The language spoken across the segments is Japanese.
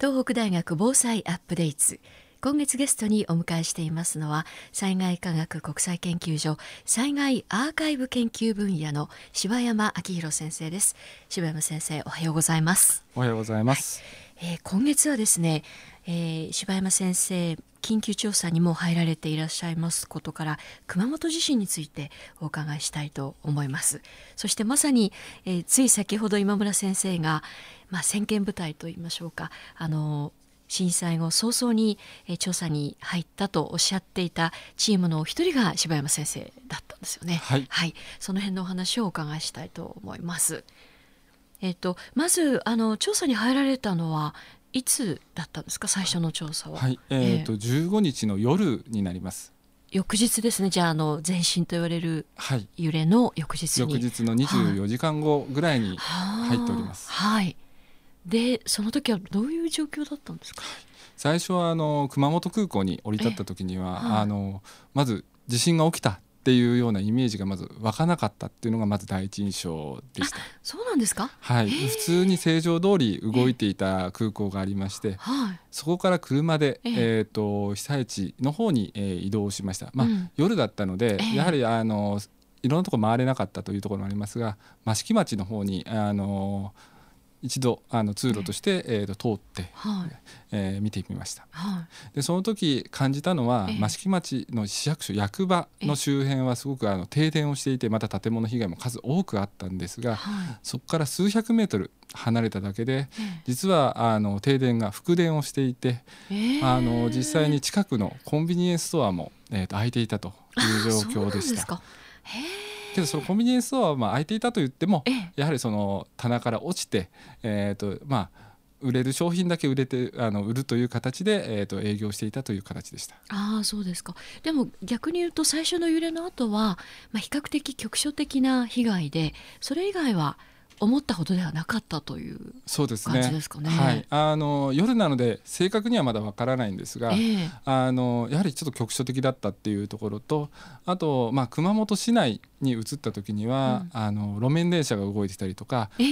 東北大学防災アップデート今月ゲストにお迎えしていますのは災害科学国際研究所災害アーカイブ研究分野の柴山明弘先生です。柴山先生おはようございます。おはようございます、はい、えー、今月はですね、えー、柴山先生緊急調査にも入られていらっしゃいますことから熊本地震についてお伺いしたいと思います。そしてまさに、えー、つい先ほど今村先生がまあ、先見部隊といいましょうかあの震災後早々に調査に入ったとおっしゃっていたチームの一人が柴山先生だったんですよね。はい、はい、その辺のお話をお伺いしたいと思います。えっとまずあの調査に入られたのはいつだったんですか？最初の調査は。はい、えー、っと15日の夜になります。翌日ですねじゃああの前震と言われる揺れの翌日に、はい、翌日の24時間後ぐらいに入っております。はい、はいでその時はどういう状況だったんですか？最初はあの熊本空港に降り立った時には、はい、あのまず地震が起きたっていうようなイメージがまず湧かなかったっていうのがまず第一印象でした。そうなんですか？はい、普通に正常通り動いていた空港がありまして、はい、そこから車でえっ、ー、と被災地の方に、えー、移動しました。まあ、うん、夜だったので、やはりあのいろんなところ回れなかったというところもありますが、益城町の方にあの一度あの通路として、えー、と通って、はい、えー、見てみました、はい、でその時感じたのは、益城町の市役所役場の周辺はすごくあの停電をしていてまた建物被害も数多くあったんですが、はい、そこから数百メートル離れただけで、実はあの停電が復電をしていて、あの実際に近くのコンビニエンスストアも、えー、と開いていたという状況でした。けどそのコンビニエンスストアはまあ開いていたと言っても、やはりその棚から落ちて、えーとまあ、売れる商品だけ売れてあの売るという形で、えー、と営業していたという形でした。あそうですか。でも逆に言うと最初の揺れの後は、まあ、比較的局所的な被害でそれ以外は思ったほどではなかったというそうですね。すね。はい、あの夜なので正確にはまだわからないんですが、えー、あのやはりちょっと局所的だったっていうところと、あとまあ熊本市内に移った時には、うん、あの路面電車が動いてたりとか、えー、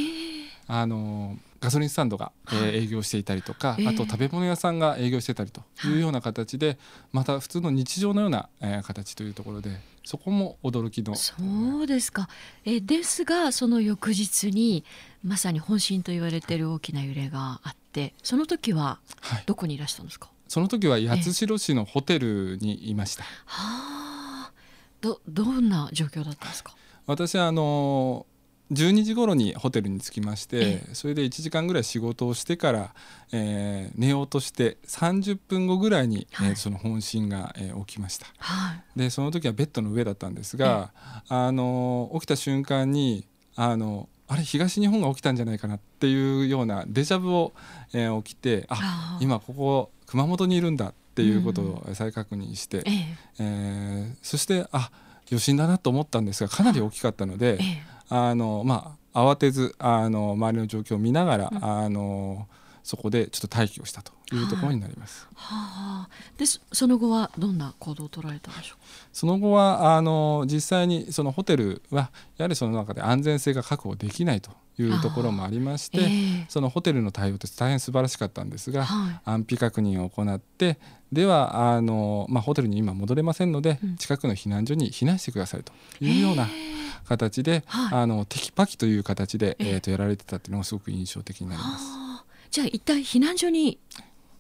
あのガソリンスタンドが、えー、営業していたりとか、あと食べ物屋さんが営業してたりとい。うような形で、また普通の日常のような、えー、形というところでそこも驚きの。そうですか。えですがその翌日にまさに本震と言われている大きな揺れがあってその時はどこにいらしたんですか、はい、その時は八代市のホテルにいました。はあ。どどんな状況だったんですか？私はあの12時頃にホテルに着きましてそれで1時間ぐらい仕事をしてから、えー、寝ようとして30分後ぐらいに、はい、えー、その本震が、えー、起きました、はい、でその時はベッドの上だったんですが、あの起きた瞬間にあのあれ東日本が起きたんじゃないかなっていうようなデジャブを、えー、起きてあ今ここ熊本にいるんだっていうことを再確認して、うん、え。えー、そしてあ余震だなと思ったんですがかなり大きかったので。ええあのまあ慌てずあの周りの状況を見ながら、うん、あのそこでちょっと待機をしたというところになります。はあ、でその後はどんな行動を取られたんでしょうその後はあの実際にそのホテルはやはりその中で安全性が確保できないというところもありまして、えー、そのホテルの対応って大変素晴らしかったんですが、はい、安否確認を行ってではあの、まあ、ホテルに今戻れませんので、うん、近くの避難所に避難してくださいというような。えー形で、はい、あのテキパキという形で、えー、とやられてたっていうのがすごく印象的になります。じゃあ一体避難所に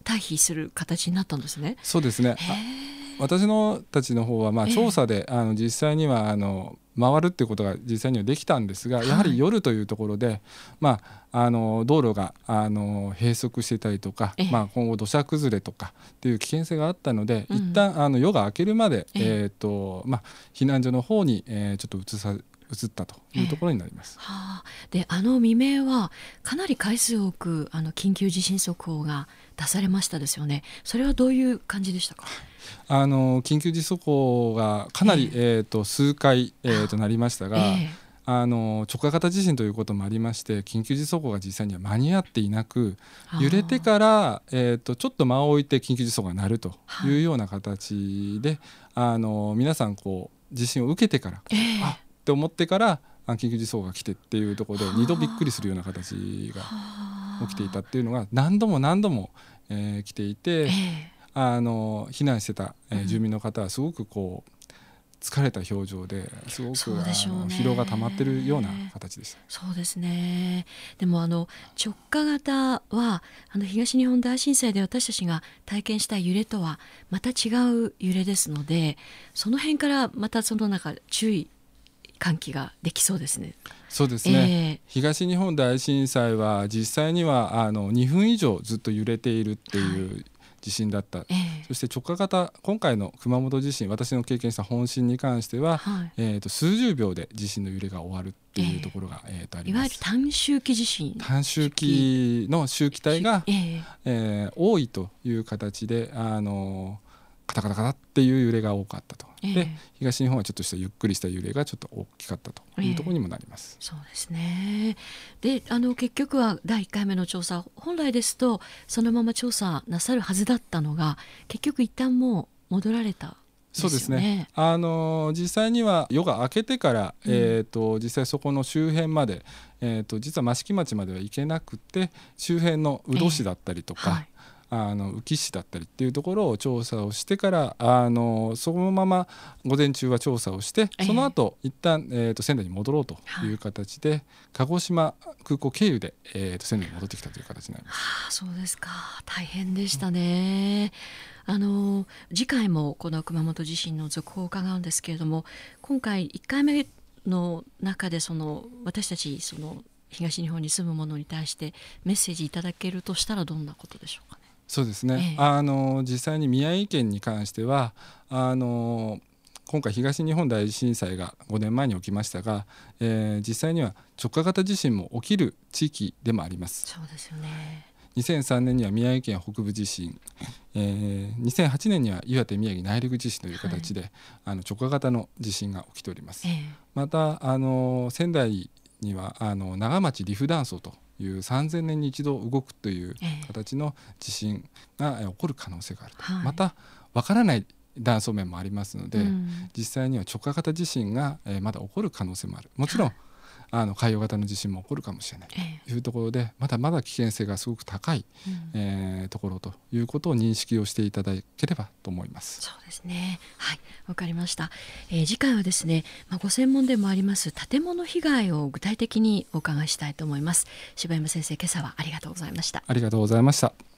退避する形になったんですね。そうですね。私のたちの方はまあ調査で、あの実際にはあの回るっていうことが実際にはできたんですが、やはり夜というところで、まあ、あの道路があの閉塞していたりとか、まあ、今後土砂崩れとかっていう危険性があったので、一旦あの夜が明けるまで、えーとまあ、避難所の方に、えー、ちょっと移さ移ったというところになります。えー、はあ、であの未明はかなり回数多くあの緊急地震速報が出されましたですよね。それはどういう感じでしたか？あの緊急地震速報がかなり、えー、えーと数回、えー、となりましたが。えーあの直下型地震ということもありまして緊急時速報が実際には間に合っていなく揺れてから、えーと、ちょっと間を置いて緊急時速報が鳴るというような形で、あの皆さんこう地震を受けてから、えー、あって思ってから緊急時速が来てっていうところで2度びっくりするような形が。起きていたっていうのが何度も何度も、えー、来ていて、えー、あの避難してた、えー、住民の方はすごくこう疲れた表情ですごく疲労が溜まってるような形でした。そうですね。でもあの直下型はあの東日本大震災で私たちが体験した揺れとはまた違う揺れですので、その辺からまたその中注意喚起ができそうですね。そうですね、えー、東日本大震災は実際にはあの2分以上ずっと揺れているっていう地震だった、えー、そして直下型今回の熊本地震私の経験した本震に関しては、はい、えーと、数十秒で地震の揺れが終わるっていうところが、えー、えーとあります。いわゆる短周期地震。短周期の周期帯が、えー、えー、多いという形であのカタカタカタっていう揺れが多かったと、えー、で東日本はちょっとしたゆっくりした揺れがちょっと大きかったというところにもなります。えー、そうですね。であの結局は第1回目の調査本来ですとそのまま調査なさるはずだったのが結局一旦もう戻られたそうですね。あの実際には夜が明けてから、うん、えっ、と実際そこの周辺まで、えっ、ー、と実は益城町までは行けなくて周辺の宇土市だったりとか、えーはいあの宇城市だったりっていうところを調査をしてからあのそのまま午前中は調査をしてその後、えー、一旦、えーと、仙台に戻ろうという形で、はい、鹿児島空港経由で、えーと、仙台に戻ってきたという形になります。はあ、そうですか大変でしたね。あの次回もこの熊本地震の続報を伺うんですけれども今回1回目の中でその私たちその東日本に住む者に対してメッセージいただけるとしたらどんなことでしょうか？ね。そうですね、えあの実際に宮城県に関してはあの今回東日本大震災が5年前に起きましたが、えー、実際には直下型地震も起きる地域でもあります。そうですよね。2003年には宮城県北部地震、えー、2008年には岩手宮城内陸地震という形で、はい、あの直下型の地震が起きております、えー、またあの仙台にはあの長町リフ断層という3000年に一度動くという形の地震が起こる可能性があると、はい、またわからない断層面もありますので、うん、実際には直下型地震がまだ起こる可能性もある。もちろん、はいあの海洋型の地震も起こるかもしれないというところで、まだまだ危険性がすごく高い、うん、えー、ところということを認識をしていただければと思います。そうですね。はい、わかりました。えー、次回はですね、まあ、ご専門でもあります建物被害を具体的にお伺いしたいと思います。柴山先生、今朝はありがとうございました。ありがとうございました。